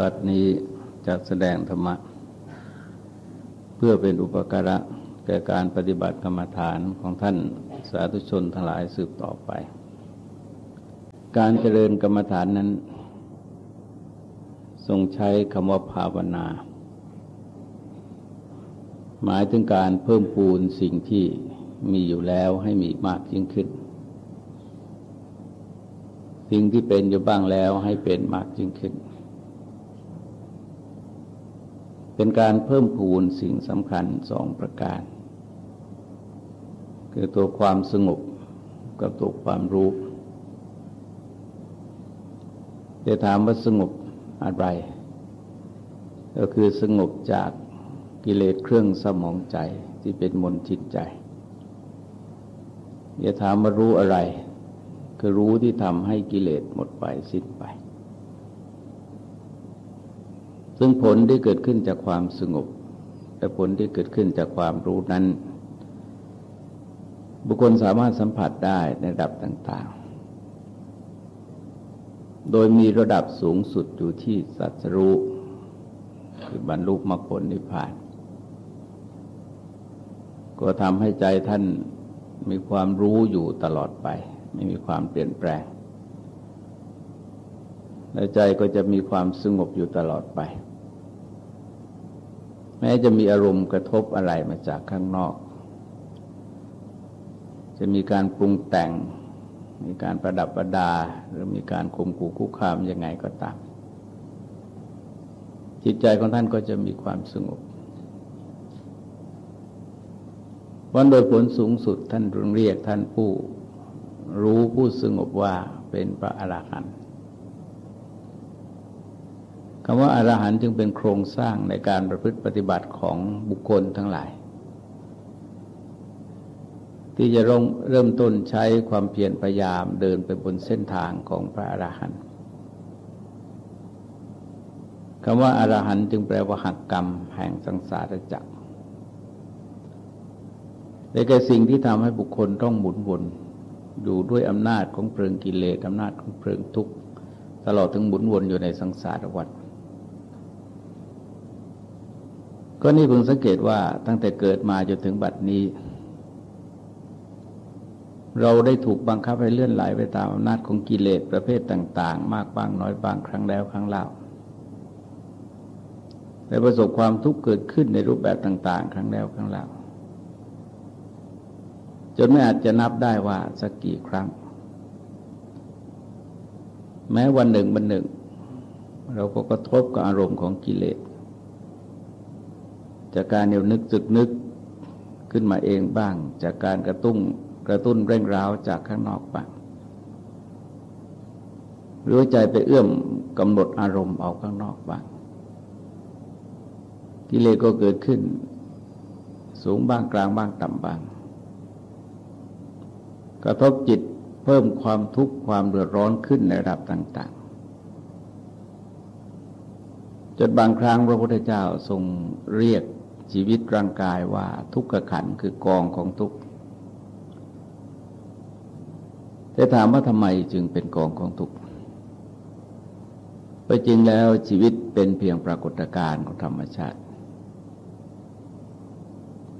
บัดนี้จะแสดงธรรมะ เพื่อเป็นอุปการะแก่การปฏิบัติกรรมฐานของท่านสาธุชนทั้งหลายสืบต่อไป การเจริญกรรมฐานนั้น ทรงใช้คำว่าภาวนา หมายถึงการเพิ่มปูนสิ่งที่มีอยู่แล้วให้มีมากยิ่งขึ้น สิ่งที่เป็นอยู่บ้างแล้วให้เป็นมากยิ่งขึ้น เป็นการเพิ่มพูนสิ่งสำคัญสองประการ คือตัวความสงบกับตัวความรู้จะถามว่าสงบอะไร ก็คือสงบจากกิเลสเครื่องสมองใจที่เป็นมนจิตใจอย่าถามว่ารู้อะไร คือรู้ที่ทำให้กิเลสหมดไปสิ้นไป ซึ่งผลที่เกิดขึ้นจากความสงบ และผลที่เกิดขึ้นจากความรู้นั้น บุคคลสามารถสัมผัสได้ในระดับต่าง ๆ โดยมีระดับสูงสุดอยู่ที่สัจรู้คือบรรลุมรรคผลนิพพาน ก็ทำให้ใจท่านมีความรู้อยู่ตลอดไป ไม่มีความเปลี่ยนแปลงและใจก็จะมีความสงบอยู่ตลอดไป แม้จะมีอารมณ์กระทบอะไรมาจากข้างนอก จะมีการปรุงแต่ง มีการประดับประดา หรือมีการข่มขู่คุกคามยังไงก็ตาม จิตใจของท่านก็จะมีความสงบวันโดยผลสูงสุดท่านเรียกท่านผู้ รู้ผู้สงบว่าเป็นพระอรหันต์ คำว่าอรหันต์จึงเป็นโครงสร้างในการประพฤติปฏิบัติของบุคคลทั้งหลาย ที่จะเริ่มต้นใช้ความเพียรพยายามเดินไปบนเส้นทางของพระอรหันต์คำว่าอรหันต์จึงแปลว่าหักกรรมแห่งสังสารจักรแต่แก่สิ่งที่ทำให้บุคคลต้องหมุนวนอยู่ด้วยอำนาจของเพลิงกิเลสอำนาจของเพลิงทุกข์ตลอดถึงหมุนวนอยู่ในสังสารวัฏ ก็นี่เพิ่งสังเกตว่าตั้งแต่เกิดมาจนถึงบัดนี้ เราได้ถูกบังคับให้เลื่อนไหลไปตามอำนาจของกิเลสประเภทต่าง ๆ มากบ้างน้อยบ้างครั้งแล้วครั้งเล่าได้ประสบความทุกข์เกิดขึ้นในรูปแบบต่าง ๆ ครั้งแล้วครั้งเล่าจนไม่อาจจะนับได้ว่าสักกี่ครั้ง แม้วันหนึ่งวันหนึ่ง เราก็กระทบกับอารมณ์ของกิเลส จากการเนียวนึกจึกนึกขึ้นมาเองบ้าง จากการกระตุ้นกระตุ้นเร่งร้าวจากข้างนอกบ้างหรือใจไปเอื้อมกำหนดอารมณ์ออกข้างนอกบ้างกิเลสก็เกิดขึ้น สูงบ้างกลางบ้างต่ำบ้าง กระทบจิตเพิ่มความทุกข์ความเดือดร้อนขึ้นในระดับต่าง ๆ จนบางครั้งพระพุทธเจ้าทรงเรียก ชีวิตร่างกายว่าทุกขขันคือกองของทุกข์แต่ถามว่าทำไมจึงเป็นกองของทุกข์ไปจริงแล้วชีวิตเป็นเพียงปรากฏการณ์ของธรรมชาติ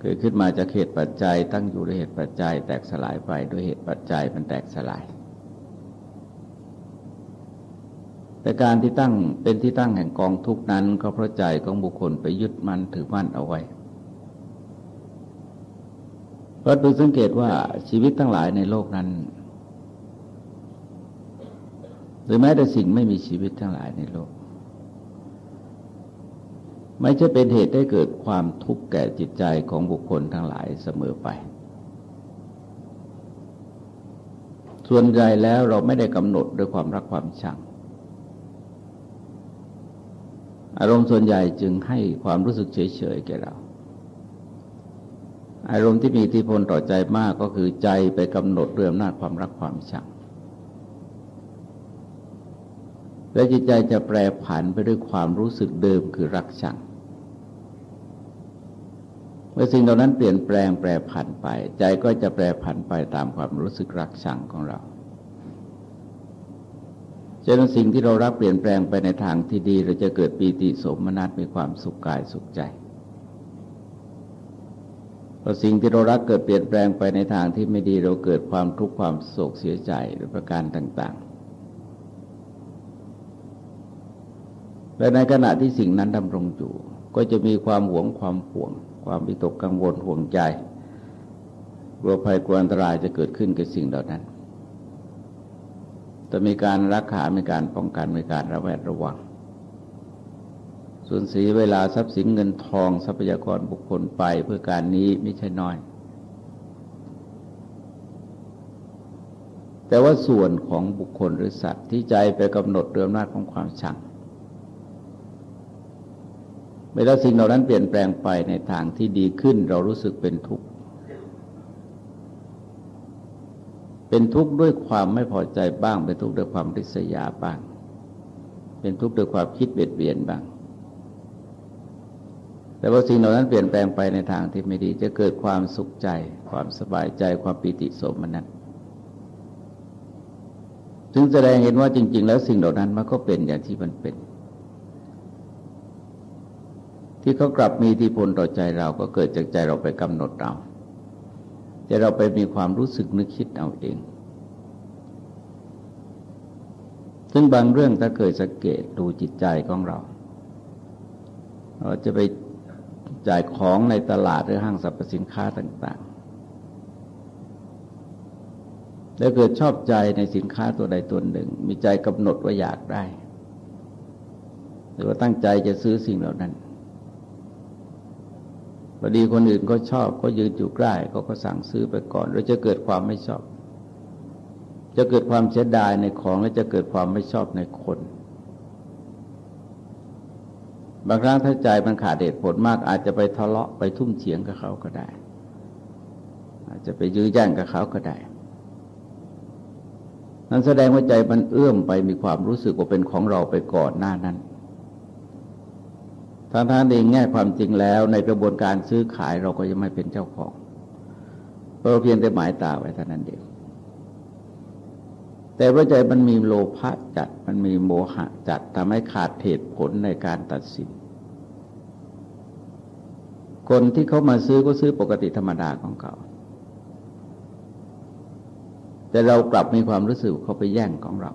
เกิดขึ้นมาจากเหตุปัจจัยตั้งอยู่ด้วยเหตุปัจจัย แตกสลายไปด้วยเหตุปัจจัยมันแตกสลาย แต่การที่ตั้งเป็นที่ตั้งแห่งกองทุกนั้น ก็เพราะใจของบุคคลไปยึดมั่นถือมั่นเอาไว้เพราะดูสังเกตว่าชีวิตทั้งหลายในโลกนั้น หรือแม้แต่สิ่งไม่มีชีวิตทั้งหลายในโลก ไม่ใช่เป็นเหตุให้เกิดความทุกข์แก่จิตใจของบุคคลทั้งหลายเสมอไป ส่วนใหญ่แล้วเราไม่ได้กำหนดด้วยความรักความชัง อารมณ์ส่วนใหญ่จึงให้ความรู้สึกเฉยๆแก่เรา อารมณ์ที่มีอิทธิพลต่อใจมากก็คือใจไปกำหนดด้วยอำนาจความรักความชังและจิตใจจะแปรผันไปด้วยความรู้สึกเดิมคือรักชังเมื่อสิ่งเหล่านั้นเปลี่ยนแปลงแปรผันไป ใจก็จะแปรผันไปตามความรู้สึกรักชังของเรา ฉะนั้นสิ่งที่เรารับเปลี่ยนแปลงไปในทางที่ดี เราจะเกิดปีติสมนัตมีความสุขกายสุขใจพอสิ่งที่เรารักเกิดเปลี่ยนแปลงไปในทางที่ไม่ดีเราเกิดความทุกข์ความโศกเสียใจหรือประการต่าง ๆ และในขณะที่สิ่งนั้นดำรงอยู่ ก็จะมีความหวงความห่วง ความวิตกกังวลห่วงใจกลัวภัยกลัวอันตรายจะเกิดขึ้นกับสิ่งเหล่านั้น แต่มีการรักษา มีการป้องกัน มีการระแวดระวัง ส่วนสีเวลาทรัพย์สินเงินทองทรัพยากรบุคคลไปเพื่อการนี้ไม่ใช่น้อย แต่ว่าส่วนของบุคคลหรือสัตว์ที่ใจไปกำหนดเรื่องนาจของความชังเวลาสิ่งเหล่านั้นเปลี่ยนแปลงไปในทางที่ดีขึ้น เรารู้สึกเป็นทุกข์ เป็นทุกข์ด้วยความไม่พอใจบ้าง เป็นทุกข์ด้วยความริษยาบ้าง เป็นทุกข์ด้วยความคิดเบียดเบียนบ้าง แต่ว่าสิ่งเหล่านั้นเปลี่ยนแปลงไปในทางที่ไม่ดีจะเกิดความสุขใจ ความสบายใจความปิติสมนัตถึงแสดงเห็นว่าจริง ๆ แล้วสิ่งเหล่านั้นมันก็เป็นอย่างที่มันเป็น ที่เขากลับมีที่พลต่อใจเราก็เกิดจากใจเราไปกำหนดเรา แต่เราไปมีความรู้สึกนึกคิดเอาเอง ซึ่งบางเรื่องถ้าเคยสังเกตดูจิตใจของเรา เราจะไปจ่ายของในตลาดหรือห้างสรรพสินค้าต่าง ๆ แล้วเกิดชอบใจในสินค้าตัวใดตัวหนึ่ง มีใจกำหนดว่าอยากได้ หรือว่าตั้งใจจะซื้อสิ่งเหล่านั้น พอดีคนอื่นก็ชอบก็ยืนอยู่ใกล้ก็ก็สั่งซื้อไปก่อนแล้วจะเกิดความไม่ชอบ จะเกิดความเสียดายในของและจะเกิดความไม่ชอบในคน บางครั้งถ้าใจมันขาดเหตุผลมาก อาจจะไปทะเลาะไปทุ่มเฉียงกับเขาก็ได้ อาจจะไปยื้อแย่งกับเขาก็ได้นั้นแสดงว่าใจมันเอื้อมไปมีความรู้สึกว่าเป็นของเราไปก่อนหน้านั้น ทางทางเองแง่ความจริงแล้ว ในกระบวนการซื้อขายเราก็ยังไม่เป็นเจ้าของเราเพียงแต่หมายตาไว้เท่านั้นเองแต่ว่าใจมันมีโลภะจัดมันมีโมหะจัดทำให้ขาดเหตุผลในการตัดสิน คนที่เขามาซื้อก็ซื้อปกติธรรมดาของเขาแต่เรากลับมีความรู้สึกเขาไปแย่งของเรา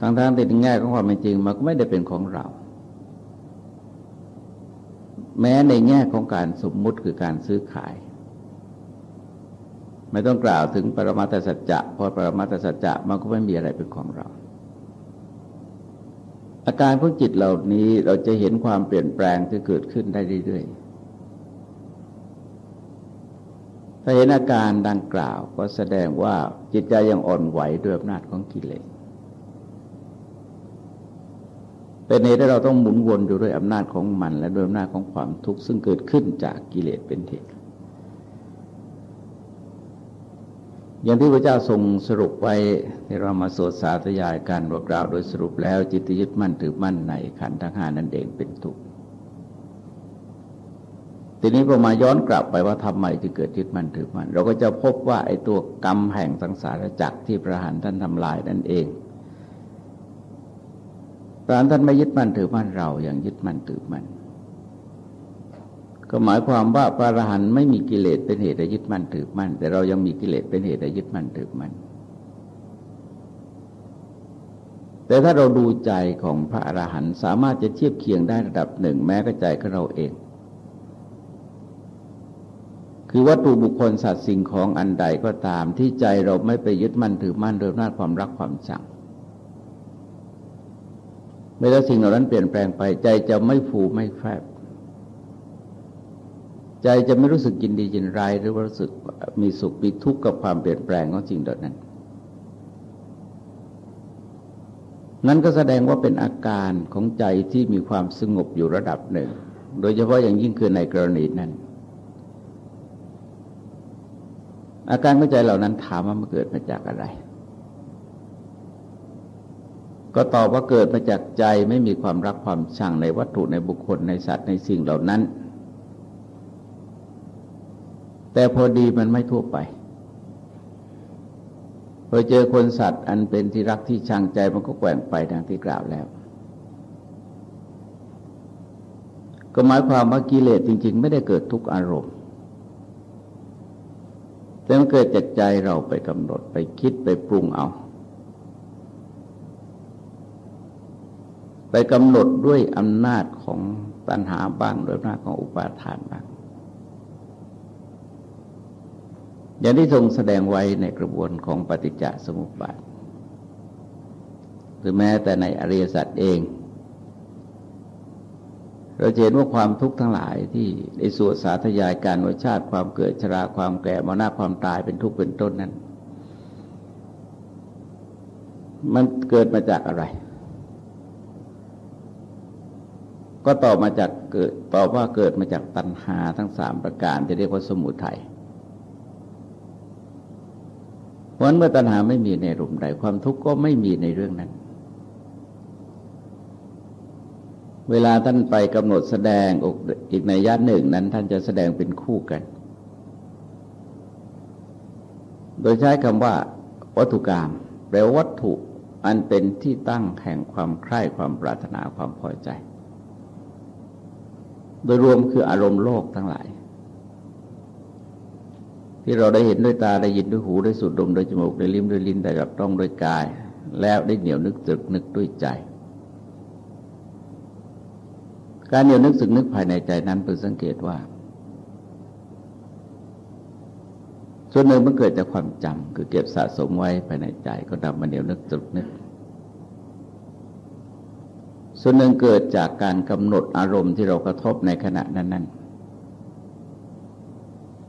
ทางทางติดง่ายของความเป็นจริงมันก็ไม่ได้เป็นของเรา แม้ในแง่ของการสมมุติคือการซื้อขาย ไม่ต้องกล่าวถึงปรมาตสัจจะเพราะปรมาตสัจจะมันก็ไม่มีอะไรเป็นของเรา อาการของจิตเหล่านี้เราจะเห็นความเปลี่ยนแปลงที่เกิดขึ้นได้เรื่อยๆถ้าเห็นอาการดังกล่าวก็แสดงว่าจิตใจยังอ่อนไหวด้วยอำนาจของกิเลส เป็นเหตุที่เราต้องหมุนวนอยู่ด้วยอำนาจของมัน และด้วยอำนาจของความทุกข์ซึ่งเกิดขึ้นจากกิเลสเป็นเหตุอย่างที่พระเจ้าทรงสรุปไว้ที่เรามาสวดสาธยายการบอกกล่าวโดยสรุปแล้วจิตยึดมั่นถือมั่นในขันธ์ทั้งห้านั่นเองเป็นทุกข์ทีนี้พอมาย้อนกลับไปว่าทำไมจึงเกิดยึดมั่นถือมั่นเราก็จะพบว่าไอ้ตัวกรรมแห่งสังสารวัฏที่พระหันท่านทำลายนั่นเอง พระท่านไม่ยึดมั่นถือมั่นเราอย่างยึดมั่นถือมั่นก็หมายความว่าพระอรหันต์ไม่มีกิเลสเป็นเหตุให้ยึดมั่นถือมั่น แต่เรายังมีกิเลสเป็นเหตุให้ยึดมั่นถือมั่นแต่ถ้าเราดูใจของพระอรหันต์สามารถจะเทียบเคียงได้ระดับหนึ่ง แม้ก็ใจของเราเอง คือวัตถุบุคคลสัตว์สิ่งของอันใดก็ตามที่ใจเราไม่ไปยึดมั่นถือมั่นโดยหน้าความรักความชัง เมื่อสิ่งเหล่านั้นเปลี่ยนแปลงไป ใจจะไม่ฟูไม่แฟบ ใจจะไม่รู้สึกยินดียินร้ายหรือว่ารู้สึกมีสุขมีทุกข์กับความเปลี่ยนแปลงของสิ่งเหล่านั้น นั้นก็แสดงว่าเป็นอาการของใจที่มีความสงบอยู่ระดับหนึ่ง โดยเฉพาะอย่างยิ่งคือในกรณีนั้น อาการของใจเหล่านั้นถามว่ามันเกิดมาจากอะไร ก็ตอบว่าเกิดมาจากใจไม่มีความรักความชังในวัตถุในบุคคลในสัตว์ในสิ่งเหล่านั้น แต่พอดีมันไม่ทั่วไปพอเจอคนสัตว์อันเป็นที่รักที่ชังใจมันก็แกว่งไปดังที่กล่าวแล้ว ก็หมายความว่ากิเลสจริง ๆ ไม่ได้เกิดทุกอารมณ์ แต่มันเกิดจากใจเราไปกำหนดไปคิดไปปรุงเอา ไป กำหนดด้วยอำนาจของตัณหาบ้างด้วยอำนาจของอุปาทานบ้าง อย่างที่ทรงแสดงไว้ในกระบวนของปฏิจจสมุปบาทหรือแม้แต่ในอริยสัจเอง เราเห็นว่าความทุกข์ทั้งหลายที่ในส่วนสาธยายการวชาติความเกิดชราความแก่มรณะความตายเป็นทุกข์เป็นต้นนั้น มันเกิดมาจากอะไร ก็ตอบมาจากเกิดตอบว่าเกิดมาจากตัณหาทั้งสามประการจะเรียกว่าสมุทัยเพราะนั้นเมื่อตัณหาไม่มีในรูมใดความทุกข์ก็ไม่มีในเรื่องนั้น เวลาท่านไปกำหนดแสดงอีกในญาติหนึ่งนั้น ท่านจะแสดงเป็นคู่กัน โดยใช้คำว่า วัตถุกรรมแปลวัตถุอันเป็นที่ตั้งแห่งความใคร่ความปรารถนาความพอใจ โดยรวมคืออารมณ์โลกทั้งหลาย ที่เราได้เห็นด้วยตาได้ยินด้วยหูได้สูดดมด้วยจมูกได้ลิ้มด้วยลิ้นได้รับต้องด้วยกาย แล้วได้เหนียวนึกสึกนึกด้วยใจ การเหนียวนึกสึกนึกภายในใจนั้นเป็นสังเกตว่า ส่วนหนึ่งมันเกิดจากความจำคือเก็บสะสมไว้ภายในใจก็นำมาเหนียวนึกสึกนึก ส่วนหนึ่งเกิดจากการกำหนดอารมณ์ที่เรากระทบในขณะนั้น ๆ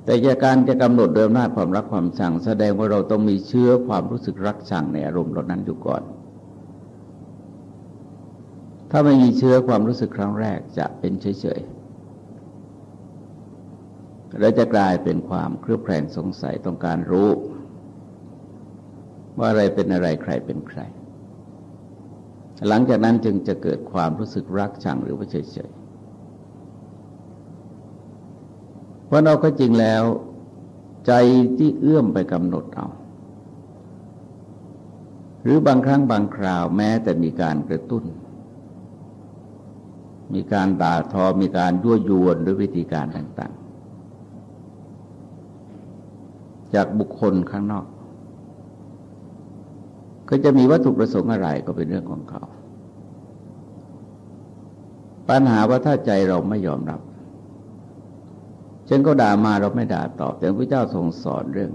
แต่จากการจะกำหนดโดยอำนาจความรักความชัง แสดงว่าเราต้องมีเชื้อความรู้สึกรักชังในอารมณ์เหล่านั้นอยู่ก่อน ถ้าไม่มีเชื้อความรู้สึกครั้งแรกจะเป็นเฉยๆ และจะกลายเป็นความเครือบแคลงสงสัยต้องการรู้ ว่าอะไรเป็นอะไรใครเป็นใคร หลังจากนั้นจึงจะเกิดความรู้สึกรักชังหรือว่าเฉยๆเพราะเราก็จริงแล้ว ใจที่เอื้อมไปกำหนดเอา หรือบางครั้งบางคราวแม้แต่มีการกระตุ้น มีการด่าทอมีการยั่วยวนด้วยวิธีการต่าง ๆ จากบุคคลข้างนอก ก็จะมีวัตถุประสงค์อะไรก็เป็นเรื่องของเขา ปัญหาว่าถ้าใจเราไม่ยอมรับเช่นก็ด่ามาเราไม่ด่าตอบ แต่พระเจ้าทรงสอนเรื่อง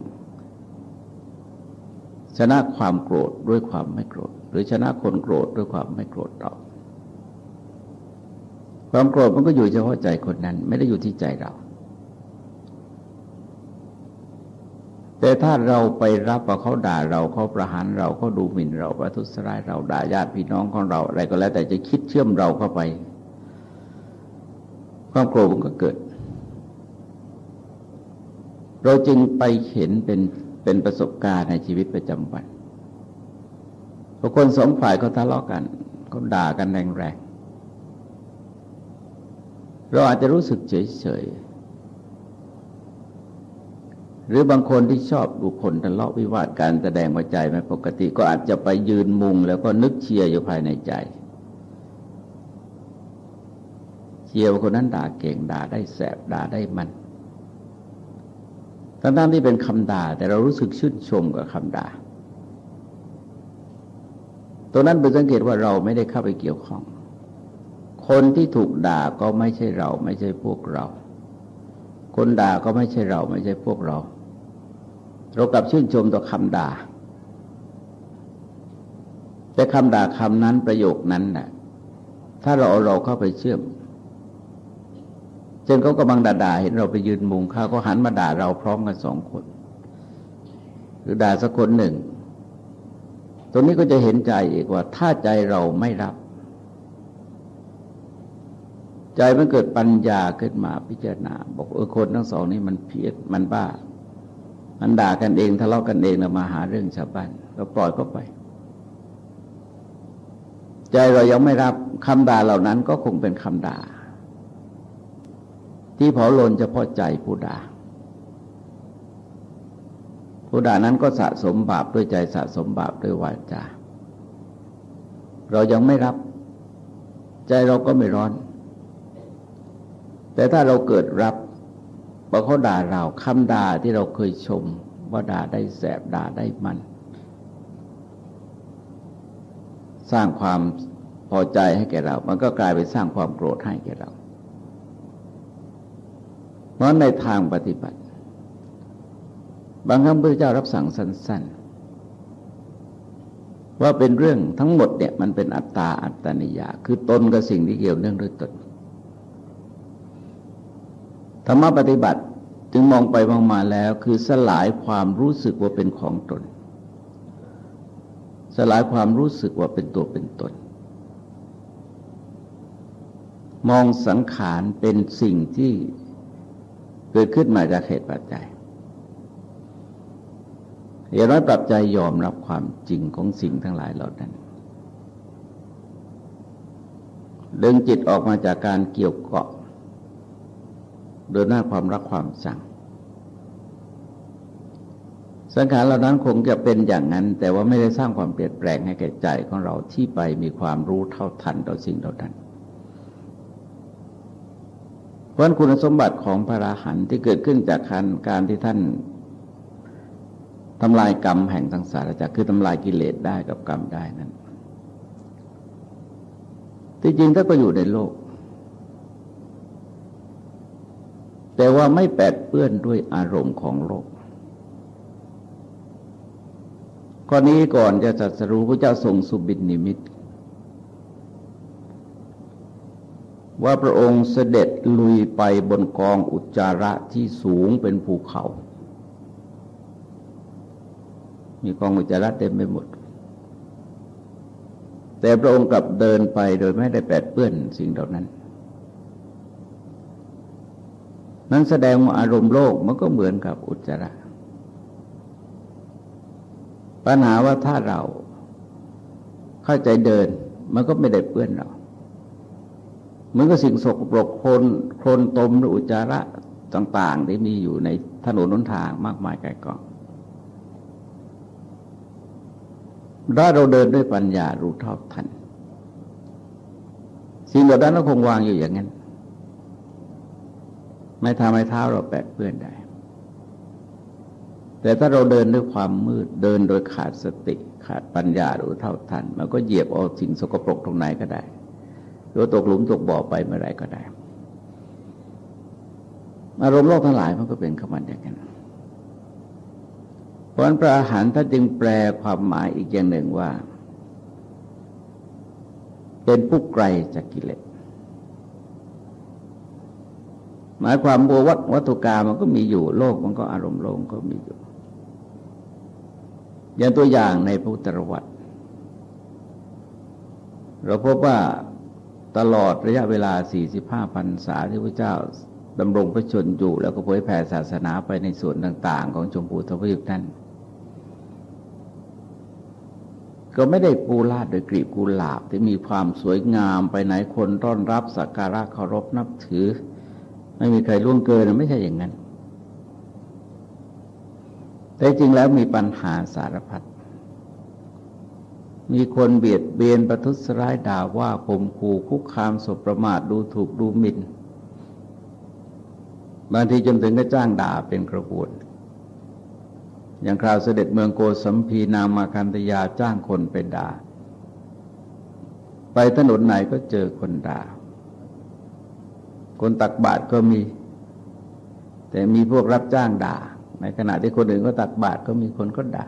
ชนะความโกรธด้วยความไม่โกรธ หรือชนะคนโกรธด้วยความไม่โกรธตอบความโกรธมันก็อยู่เฉพาะใจคนนั้น ไม่ได้อยู่ที่ใจเรา แต่ถ้าเราไปรับว่าเขาด่าเราเขาประหารเราเขาดูหมิ่นเราประทุษร้ายเราด่าญาติพี่น้องของเราอะไรก็แล้ว แต่จะคิดเชื่อมเราเข้าไป ความโกรธมันก็เกิด เราจึงไปเห็นเป็นเป็นประสบการณ์ในชีวิตประจำวันพอคนสองฝ่ายเขาทะเลาะกันเขาด่ากันแรงๆเราอาจจะรู้สึกเฉยๆ หรือบางคนที่ชอบดูคนทะเลาะวิวาทการแสดงว่าใจไม่ปกติก็อาจจะไปยืนมุงแล้วก็นึกเชียร์อยู่ภายในใจ เชียร์ว่าคนนั้นด่าเก่งด่าได้แสบด่าได้มันทั้งๆที่เป็นคำด่า แต่เรารู้สึกชื่นชมกับคำด่าตัวนั้นเป็นสังเกตว่าเราไม่ได้เข้าไปเกี่ยวข้อง คนที่ถูกด่าก็ไม่ใช่เรา ไม่ใช่พวกเรา คนด่าก็ไม่ใช่เรา ไม่ใช่พวกเรา เรากลับชื่นชมต่อคำด่า แต่คำด่าคำนั้นประโยคนั้นน่ะ ถ้าเราเอาเราเข้าไปเชื่อมเช่นเขากำลังด่าเห็นเราไปยืนมุงเขาก็หันมาด่าเราพร้อมกันสองคน หรือด่าสักคนหนึ่ง ตรงนี้ก็จะเห็นใจอีกว่า ถ้าใจเราไม่รับ ใจมันเกิดปัญญาขึ้นมาพิจารณา บอกเออคนทั้งสองนี้มันเพี้ยนมันบ้า มันด่ากันเองทะเลาะกันเองแล้วมาหาเรื่องชาวบ้านเราปล่อยก็ไป ใจเรายังไม่รับคำด่าเหล่านั้นก็คงเป็นคำด่า ที่เผาลนเฉพาะใจผู้ด่าผู้ด่านั้นก็สะสมบาปด้วยใจสะสมบาปด้วยวาจาเรายังไม่รับ ใจเราก็ไม่ร้อน แต่ถ้าเราเกิดรับ พอเขาด่าเราคำด่าที่เราเคยชม ว่าด่าได้แสบด่าได้มัน สร้างความพอใจให้แก่เรา มันก็กลายไปสร้างความโกรธให้แก่เรา เพราะในทางปฏิบัติ บางครั้งพระเจ้ารับสั่งสั้น ๆ ว่าเป็นเรื่องทั้งหมดเนี่ยมันเป็นอัตตาอัตตนิยา คือตนกับสิ่งที่เกี่ยวเนื่องด้วยตน ธรรมปฏิบัติจึงมองไปมองมาแล้วคือสลายความรู้สึกว่าเป็นของตน สลายความรู้สึกว่าเป็นตัวเป็นตน มองสังขารเป็นสิ่งที่เกิดขึ้นมาจากเหตุปัจจัยเห็นว่าปรับใจยอมรับความจริงของสิ่งทั้งหลายเหล่านั้นดึงจิตออกมาจากการเกี่ยวเกาะ โดยหน้าความรักความสั่ง สังขารเหล่านั้นคงจะเป็นอย่างนั้น แต่ว่าไม่ได้สร้างความเปลี่ยนแปลงให้แก่ใจของเราที่ไปมีความรู้เท่าทันต่อสิ่งเหล่านั้นเพราะคุณสมบัติของพระราหันที่เกิดขึ้นจากการการที่ท่านทำลายกรรมแห่งสังสารจักรคือทำลายกิเลสได้กับกรรมได้นั้นที่จริงถ้าก็อยู่ในโลก แต่ว่าไม่แปดเปื้อนด้วยอารมณ์ของโลกข้อนี้ก่อนจะจัดสรู้พระเจ้าทรงสุบินนิมิต ว่าพระองค์เสด็จลุยไปบนกองอุจจาระที่สูงเป็นภูเขา มีกองอุจจาระเต็มไปหมด แต่พระองค์กลับเดินไปโดยไม่ได้แปดเปื้อนสิ่งเหล่านั้น นั้นแสดงว่าอารมณ์โลกมันก็เหมือนกับอุจจาระ ปัญหาว่าถ้าเราเข้าใจเดิน มันก็ไม่ได้เปื้อนเราเหมือนกับสิ่งสกปรกโคลนโคลนตมหรืออุจจาระต่างๆ ที่มีอยู่ในถนนนนทางมากมายไกลกองถ้าเราเดินด้วยปัญญารู้เท่าทัน สิ่งเหล่านั้นก็คงวางอยู่อย่างนั้น ไม่ทำให้เท้าเราแปดเปื้อนได้ แต่ถ้าเราเดินด้วยความมืดเดินโดยขาดสติขาดปัญญาหรือเท่าทัน มันก็เหยียบเอาสิ่งสกปรกตรงไหนก็ได้หรือตกหลุมตกบ่อไปเมื่อไรก็ได้อารมณ์โลกทั้งหลายมันก็เป็นขมันอย่างนั้นเพราะนั้นพระอาหารท่านจึงแปลความหมายอีกอย่างหนึ่งว่า เป็นผู้ไกลจากกิเลส หมายความว่าวัตวัตถุกรรมมันก็มีอยู่โลกมันก็อารมณ์โลกก็มีอยู่ อย่างตัวอย่างในพุทธประวัติเราพบว่าตลอดระยะเวลา 45พรรษาที่พระเจ้าดำรงพระชนอยู่แล้วก็เผยแผ่ศาสนาไปในส่วนต่าง ๆ ของชมพูทวีปนั้นก็ไม่ได้ปูลาดโดยกรีบกุหลาบที่มีความสวยงามไปไหนคนต้อนรับสักการะเคารพนับถือ ไม่มีใครล่วงเกินไม่ใช่อย่างนั้น แต่จริงแล้วมีปัญหาสารพัดมีคนเบียดเบียนประทุษร้ายด่าว่าข่มขู่คุกคามสบประมาทดูถูกดูหมิ่นบางทีจนถึงก็จ้างด่าเป็นกระบวน อย่างคราวเสด็จเมืองโกสัมพีนามาคันตยาจ้างคนไปด่า ไปถนนไหนก็เจอคนด่า คนตักบาตรก็มี แต่มีพวกรับจ้างด่า ในขณะที่คนอื่นก็ตักบาตรก็มีคนก็ด่า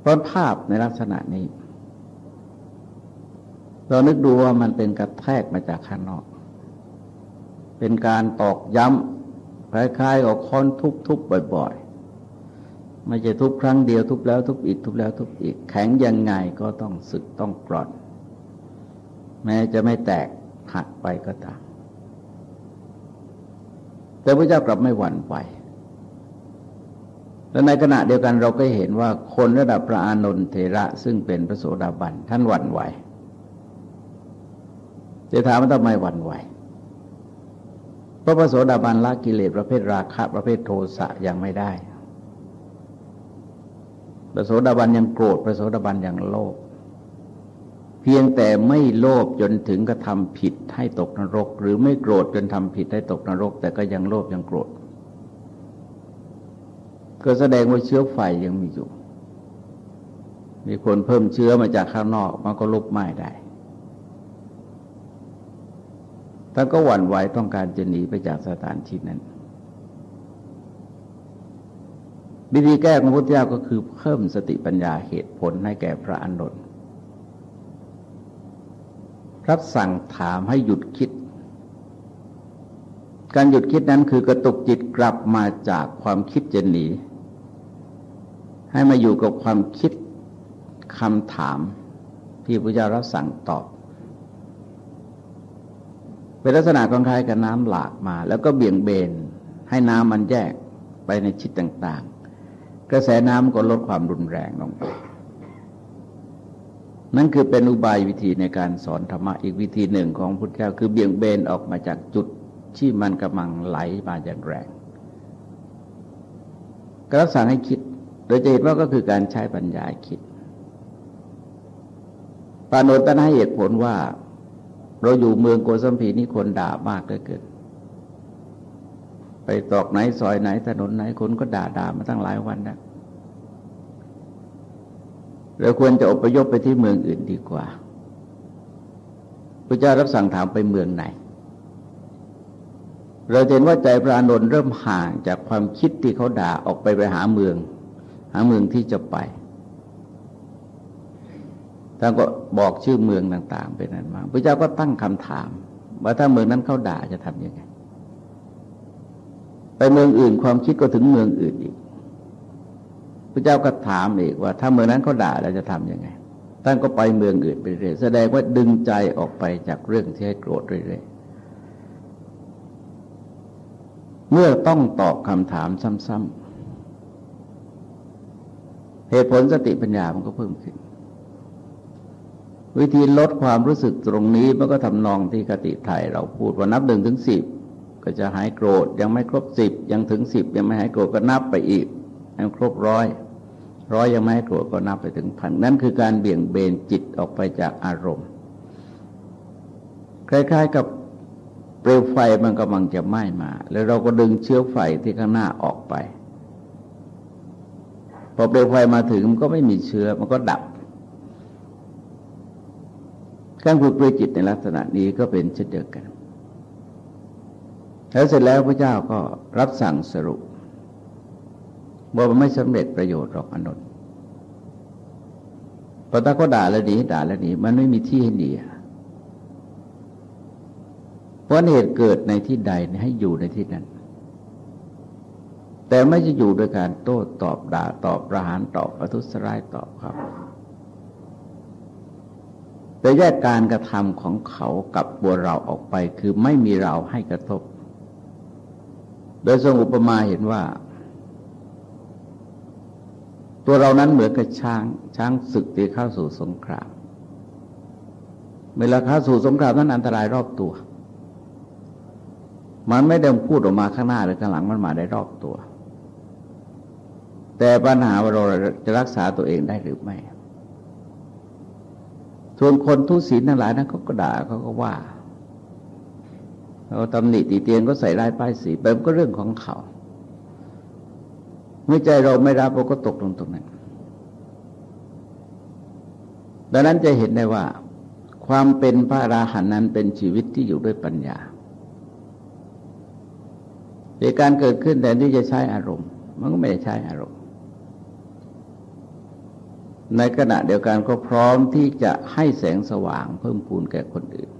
เพราะภาพในลักษณะนี้ เรานึกดูว่ามันเป็นกระแทกมาจากข้างนอก เป็นการตอกย้ำคล้ายๆกับค้อนทุบๆบ่อยๆ ไม่ใช่ทุบครั้งเดียวทุบแล้วทุบอีกทุบแล้วทุบอีก แข็งยังไงก็ต้องสึกต้องกรอน แม้จะไม่แตกหักไปก็ตาม แต่พระเจ้ากลับไม่หวั่นไหวและในขณะเดียวกันเราก็เห็นว่าคนระดับพระอานนทเทระซึ่งเป็นพระโสดาบันท่านหวั่นไหวจะถามว่าทำไมหวั่นไหวเพราะพระโสดาบันละกิเลสประเภทราคะประเภทโทสะยังไม่ได้ พระโสดาบันยังโกรธพระโสดาบันยังโลภ เพียงแต่ไม่โลภจนถึงกระทำผิดให้ตกนรก หรือไม่โกรธจนทำผิดให้ตกนรก แต่ก็ยังโลภยังโกรธ ก็แสดงว่าเชื้อไฟยังมีอยู่ มีคนเพิ่มเชื้อมาจากข้างนอกมันก็ลุกไหม้ได้ท่านก็หวั่นไหวต้องการจะหนีไปจากสถานที่นั้นวิธีแก้ของพุทธเจ้าก็คือเพิ่มสติปัญญาเหตุผลให้แก่พระอนุน รับสั่งถามให้หยุดคิด การหยุดคิดนั้นคือกระตุกจิตกลับมาจากความคิดจะหนี ให้มาอยู่กับความคิดคำถามที่พระเจ้ารับสั่งตอบเป็นลักษณะคล้ายกับน้ำหลากมา แล้วก็เบี่ยงเบนให้น้ำมันแยกไปในชิดต่าง ๆ กระแสน้ำก็ลดความรุนแรงลงไป นั่นคือเป็นอุบายวิธีในการสอนธรรมะอีกวิธีหนึ่งของพุทธเจ้าคือเบี่ยงเบนออกมาจากจุดที่มันกำลังไหลมาอย่างแรงก็รับสั่งให้คิด โดยจะเห็นว่าก็คือการใช้ปัญญาคิดปาโนตนะเหตุผลว่า เราอยู่เมืองโกสัมพีนี่คนด่ามากเหลือเกินไปตอกไหนซอยไหนถนนไหนคนก็ด่าด่ามาตั้งหลายวันแล้ว เราควรจะอพยพไปที่เมืองอื่นดีกว่า พระเจ้ารับสั่งถามไปเมืองไหน เราเห็นว่าใจพระนนท์เริ่มห่างจากความคิดที่เขาด่าออกไปไปหาเมือง หาเมืองที่จะไปท่านก็บอกชื่อเมืองต่าง ๆ เป็นนั้นมาพระเจ้าก็ตั้งคำถาม ว่าถ้าเมืองนั้นเขาด่าจะทำยังไง ไปเมืองอื่นความคิดก็ถึงเมืองอื่นอีก พระเจ้าก็ถามอีกว่า ถ้าเมืองนั้นเขาด่าเราจะทำยังไงท่านก็ไปเมืองอื่นไปเรื่อยแสดงว่าดึงใจออกไปจากเรื่องที่ให้โกรธเรื่อยเมื่อต้องตอบคำถามซ้ำๆเหตุผลสติปัญญามันก็เพิ่มขึ้น วิธีลดความรู้สึกตรงนี้มันก็ทำนองที่กติไทยเราพูดว่านับหนึ่งถึงสิบก็จะหายโกรธยังไม่ครบสิบยังถึงสิบยังไม่หายโกรธก็นับไปอีก ยังครบร้อย ร้อยยังไม่หายโกรธก็นับไปถึงพันนั่นคือการเบี่ยงเบนจิตออกไปจากอารมณ์ คล้าย ๆกับเปลวไฟมันกำลังจะไหม้มา แล้วเราก็ดึงเชื้อไฟที่ข้างหน้าออกไป พอเปลวไฟมาถึงมันก็ไม่มีเชื้อมันก็ดับการฝึกปลิจิตในลักษณะนี้ก็เป็นเช่นเดียวกัน แล้วเสร็จแล้วพระเจ้าก็รับสั่งสรุป ว่ามันไม่สำเร็จประโยชน์หรอกอนุนพอตาก็ด่าแล้วหนีด่าแล้วหนีมันไม่มีที่ให้หนีเพราะเหตุเกิดในที่ใดให้อยู่ในที่นั้น แต่ไม่จะอยู่โดยการโต้ตอบด่าตอบประหารตอบประทุษร้ายตอบครับ แต่แยกการกระทำของเขากับตัวเราออกไปคือไม่มีเราให้กระทบ โดยทรงอุปมาเห็นว่า ตัวเรานั้นเหมือนกับช้าง ช้างศึกที่เข้าสู่สงครามเวลาเข้าสู่สงครามนั้นอันตรายรอบตัว มันไม่ได้พูดออกมาข้างหน้าหรือข้างหลังมันมาได้รอบตัว แต่ปัญหาว่าเราจะรักษาตัวเองได้หรือไม่ส่วนคนทุศีลทั้งหลายนั้นเขาก็ด่าเขาก็ว่าเขาตำหนิตีเตียนก็ใส่ร้ายป้ายสีแบบก็เรื่องของเขา มื่อใจเราไม่รับเราก็ตกลงตรงนั้น ดังนั้นจะเห็นได้ว่า ความเป็นพระราหันนั้นเป็นชีวิตที่อยู่ด้วยปัญญาเหตุการเกิดขึ้นแต่ที่จะใช้อารมณ์ มันก็ไม่ได้ใช้อารมณ์ ในขณะเดียวกันก็พร้อมที่จะให้แสงสว่างเพิ่มพูนแก่คนอื่น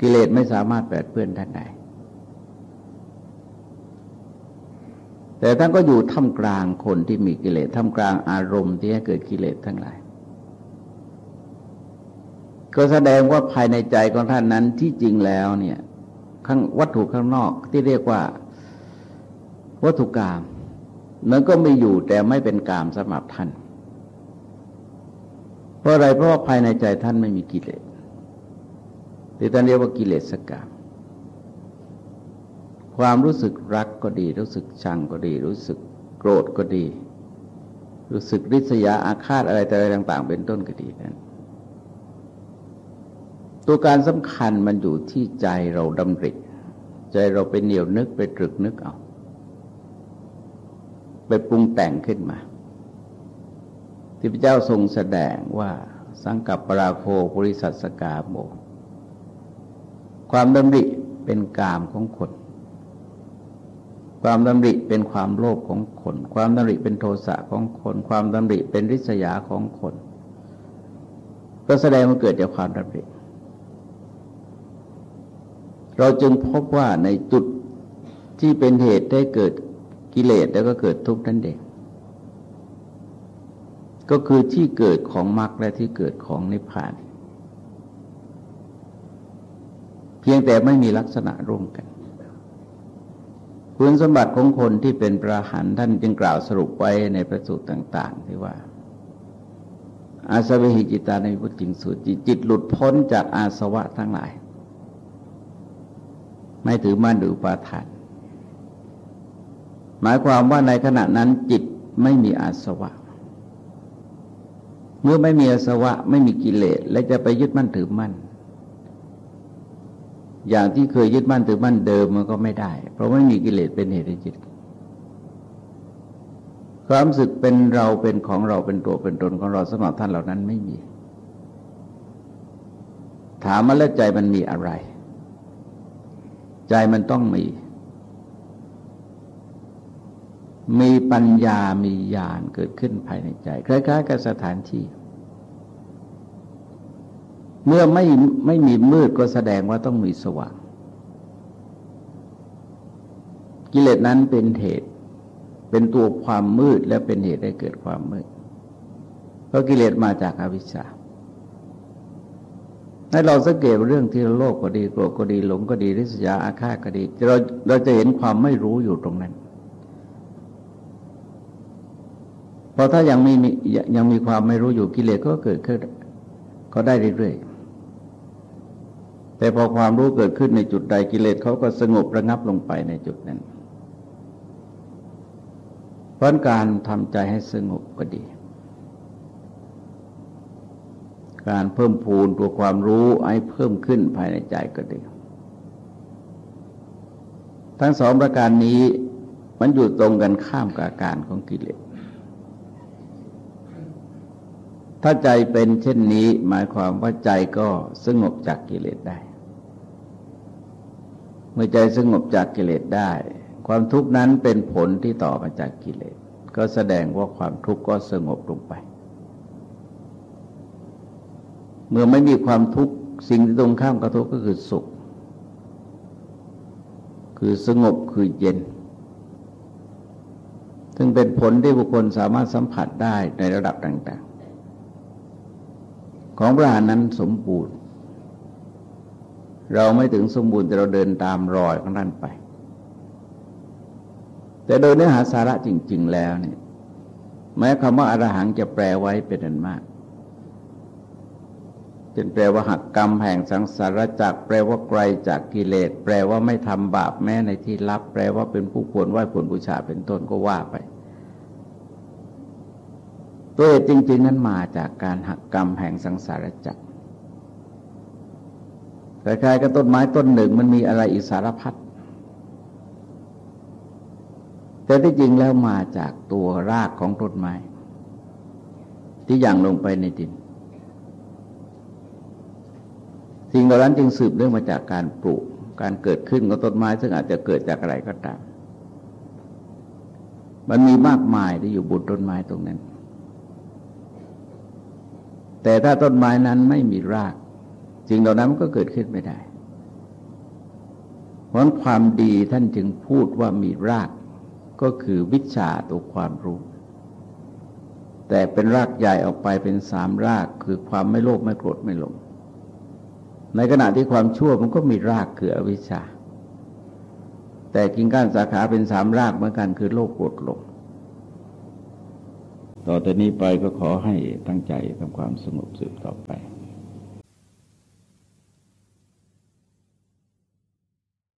กิเลสไม่สามารถแปดเปื้อนท่านใด แต่ท่านก็อยู่ท่ามกลางคนที่มีกิเลสท่ามกลางอารมณ์ที่ให้เกิดกิเลสทั้งหลาย ก็แสดงว่าภายในใจของท่านนั้นที่จริงแล้วเนี่ยข้างวัตถุข้างนอกที่เรียกว่า วัตถุกรรมมันก็มีอยู่แต่ไม่เป็นกามสำหรับท่าน เพราะอะไรเพราะว่าภายในใจท่านไม่มีกิเลสหรือท่านเรียกว่ากิเลสกาม ความรู้สึกรักก็ดี รู้สึกชังก็ดี รู้สึกโกรธก็ดี รู้สึกริษยาอาฆาตอะไรแต่อะไรต่าง ๆ เป็นต้นก็ดีนั้นตัวการสำคัญมันอยู่ที่ใจเราดำริใจเราไปเหนียวนึกไปตรึกนึกเอาไปปรุงแต่งขึ้นมา ที่พระเจ้าทรงแสดงว่าสังกับปราโคบริสัทสกาโมความดำริเป็นกามของคน ความดำริเป็นความโลภของคน ความดำริเป็นโทสะของคน ความดำริเป็นริษยาของคน ก็แสดงมันเกิดจากความดำริ เราจึงพบว่าในจุดที่เป็นเหตุได้เกิดกิเลสแล้วก็เกิดทุกข์นั่นเองก็คือที่เกิดของมรรคและที่เกิดของนิพพาน เพียงแต่ไม่มีลักษณะร่วมกัน คุณสมบัติของคนที่เป็นพระหันท่านจึงกล่าวสรุปไว้ในประสูตรต่าง ๆ ที่ว่า อาสวะหิจิตาในพุทธิงสุจิจิตหลุดพ้นจากอาสวะทั้งหลาย ไม่ถือมั่นหรือปาทาน หมายความว่าในขณะนั้นจิตไม่มีอาสวะ เมื่อไม่มีอาสวะ ไม่มีกิเลสและจะไปยึดมั่นถือมั่น อย่างที่เคยยึดมั่นถือมั่นเดิมมันก็ไม่ได้ เพราะไม่มีกิเลสเป็นเหตุให้จิตความสึกเป็นเราเป็นของเราเป็นตัวเป็นตนของเราสำหรับท่านเหล่านั้นไม่มี ถามมาแล้วใจมันมีอะไร ใจมันต้องมี มีปัญญามีญาณเกิดขึ้นภายในใจ คล้ายๆกับสถานที่ เมื่อไม่ไม่มีมืดก็แสดงว่าต้องมีสว่าง กิเลสนั้นเป็นเหตุ เป็นตัวความมืดและเป็นเหตุให้เกิดความมืด เพราะกิเลสมาจากอวิชชาให้เราสังเกตเรื่องที่โลภก็ดีโกรธก็ดีหลงก็ดีริษยาอาฆาตก็ดีเราเราจะเห็นความไม่รู้อยู่ตรงนั้นพอถ้ายังมียังมีความไม่รู้อยู่กิเลสก็เกิดขึ้นก็ได้เรื่อยๆ แต่พอความรู้เกิดขึ้นในจุดใดกิเลสเขาก็สงบระงับลงไปในจุดนั้นเพราะการทำใจให้สงบก็ดี การเพิ่มพูนตัวความรู้ให้เพิ่มขึ้นภายในใจก็ดี ทั้งสองประการนี้มันอยู่ตรงกันข้ามกับการของกิเลส ถ้าใจเป็นเช่นนี้หมายความว่าใจก็สงบจากกิเลสได้ เมื่อใจสงบจากกิเลสได้ ความทุกข์นั้นเป็นผลที่ต่อมาจากกิเลส ก็แสดงว่าความทุกข์ก็สงบลงไป เมื่อไม่มีความทุกข์สิ่งที่ตรงข้ามกับทุกข์ก็คือสุข คือสงบคือเย็น ซึ่งเป็นผลที่บุคคลสามารถสัมผัสได้ในระดับต่าง ๆ ของพระหานนั้นสมบูรณ์ เราไม่ถึงสมบูรณ์แต่เราเดินตามรอยของท่านไป แต่โดยเนื้อหาสาระจริง ๆ แล้วเนี่ยแม้คำว่าอรหังจะแปลไว้เป็นอันมากเป็นแปลว่าหักกรรมแห่งสังสารจักแปลว่าไกลจากกิเลส แปลว่าไม่ทำบาปแม้ในที่ลับ แปลว่าเป็นผู้ควรไหว้ผลบูชาเป็นต้นก็ว่าไป ตัวเอจริง ๆ นั้นมาจากการหักกรรมแห่งสังสารจักร คล้ายๆกับต้นไม้ต้นหนึ่งมันมีอะไรอิสารพัดแต่ที่จริงแล้วมาจากตัวรากของต้นไม้ ที่ย่างลงไปในดิน สิ่งเหล่านั้นจึงสืบเนื่องมาจากการปลูก การเกิดขึ้นของต้นไม้ ซึ่งอาจจะเกิดจากอะไรก็ตาม มันมีมากมายที่อยู่บนต้นไม้ตรงนั้น แต่ถ้าต้นไม้นั้นไม่มีราก สิ่งเหล่านั้นก็เกิดขึ้นไม่ได้ เพราะความดีท่านจึงพูดว่ามีรากก็คือวิชาตัวความรู้ แต่เป็นรากใหญ่ออกไปเป็นสามรากคือความไม่โลภไม่โกรธไม่หลง ในขณะที่ความชั่วมันก็มีรากคืออวิชชา แต่กิ่งก้านสาขาเป็นสามรากเหมือนกันคือโลกโกรธหลงต่อแต่นี้ไปก็ขอให้ตั้งใจทำความสงบสืบต่อไป